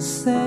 say